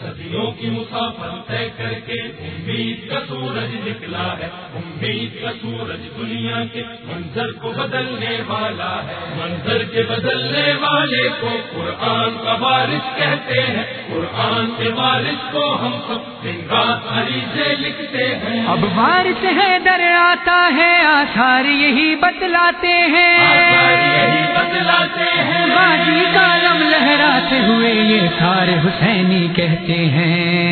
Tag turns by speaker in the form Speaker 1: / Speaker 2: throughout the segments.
Speaker 1: صدیوں کی مسافر طے کر کے امید کا سورج نکلا ہے امید کا سورج دنیا کے منظر کو بدلنے والا ہے۔ منظر کے بدلنے والے کو قرآن کا بارش کہتے ہیں۔ قرآن کے بارش کو ہم سب دن رات سے لکھتے ہیں۔
Speaker 2: اب بارش ہے در آتا ہے آثار یہی بتلاتے ہیں۔
Speaker 1: یہی بتلاتے ہیں۔
Speaker 2: سارے حسینی کہتے ہیں۔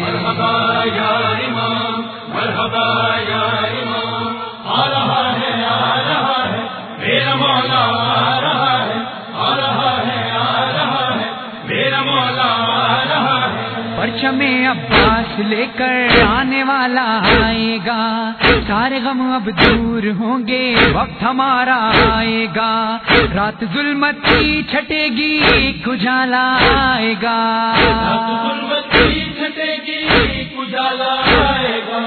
Speaker 1: مرحبا یا امام مرحبا یا
Speaker 2: پرچم عباس لے کر آنے والا آئے گا۔ سارے غم اب دور ہوں گے وقت ہمارا آئے گا۔ رات ظلمت کی چھٹے گی کجالا آئے گا۔
Speaker 1: ظلمت کی چھٹے گی اجالا آئے گا۔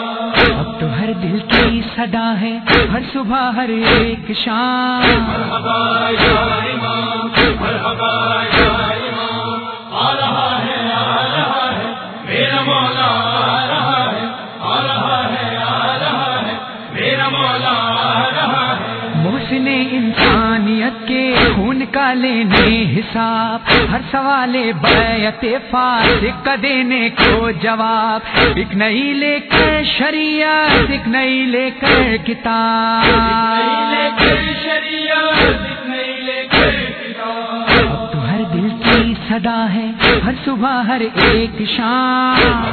Speaker 2: اب تو ہر دل کی صدا ہے ہر صبح ہر ایک شام۔
Speaker 1: مرحبا یا امام مرحبا یا
Speaker 2: انسانیت کے خون کا لینے حساب، ہر سوال بیعت فاسق کا دینے کو جواب۔ ایک نئی لے کر شریعت، ایک نئی لے کر کتاب۔
Speaker 1: کتاب
Speaker 2: اب تو ہر دل کی صدا ہے، ہر صبح، ہر ایک شام۔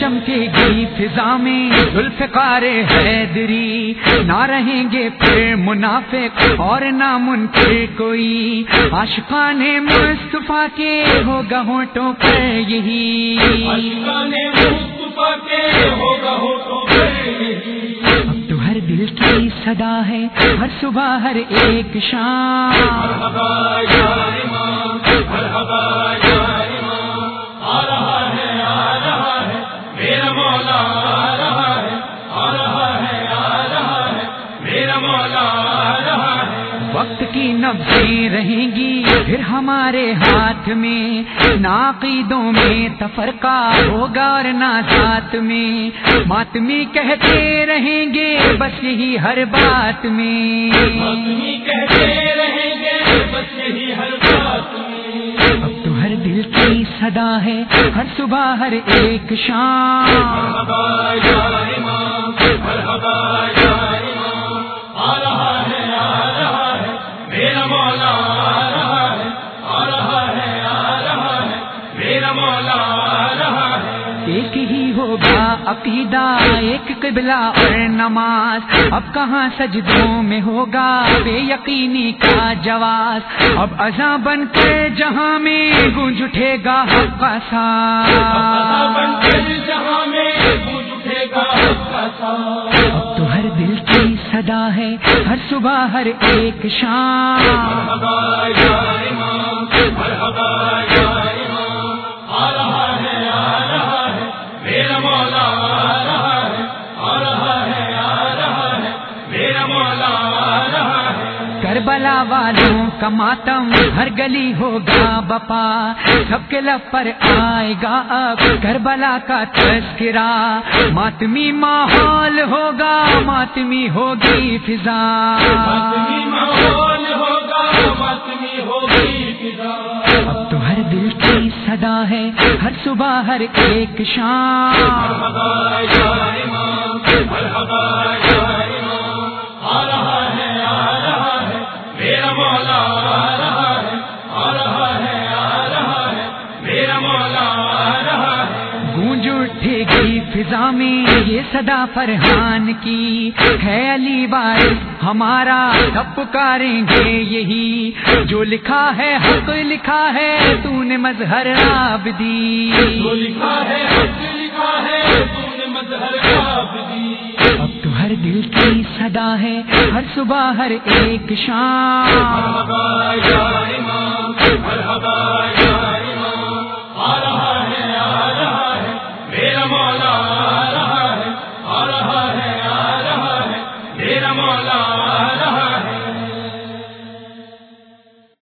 Speaker 2: چمکے گی فضا میں ذوالفقار حیدری۔ نہ رہیں گے پھر منافق اور نہ منکر کوئی۔ عاشقان مصطفیٰ کے ہوگا ہونٹوں پر یہی۔ ہر دل کی صدا ہے ہر صبح ہر ایک شام۔ کی نبزیں رہیں گی۔ پھر ہمارے ہاتھ میں ناقیدوں میں تفرقہ ہوگا اور نہ ذات میں۔ ماتمی کہتے رہیں گے بس یہی ہر بات میں۔
Speaker 1: آدمی کہتے رہیں گے بس یہی ہر بات میں۔
Speaker 2: اب تو ہر دل کی صدا ہے ہر صبح ہر ایک شام ایک ہی ہوگا عقیدہ ایک قبلہ اور نماز۔ اب کہاں سجدوں میں ہوگا بے یقینی کا جواز؟ اب ازاں بن کے جہاں میں گونج اٹھے گا حق کا ساتھ تو ہر دل کی صدا ہے ہر صبح ہر ایک شام۔ کربلا والوں کا ماتم ہر گلی ہوگا بپا سب کے لب پر آئے گا اب کربلا کا تذکرہ۔ ماتمی ماحول ہوگا ماتمی ہوگی فضا۔
Speaker 1: ماتمی ماحول ہوگا ماتمی ہوگی فضا۔
Speaker 2: اب تو ہر دل کی صدا ہے ہر صبح ہر ایک شام۔
Speaker 1: مولا آ رہا ہے آ رہا ہے آ رہا ہے۔ میرا مولا آ رہا ہے۔
Speaker 2: گونج اٹھے گی فضا میں یہ صدا فرحان کی۔ ہے علی وارث ہمارا سب پکاریں گے یہی۔ جو لکھا ہے حق لکھا ہے تو نے مظہر آبدی۔
Speaker 1: جو لکھا ہے حق لکھا ہے تم نے مظہر آپ دی
Speaker 2: اب تو ہر دل کی صدا ہے ہر صبح ہر ایک شام۔
Speaker 1: مرحبا یا امام مرحبا یا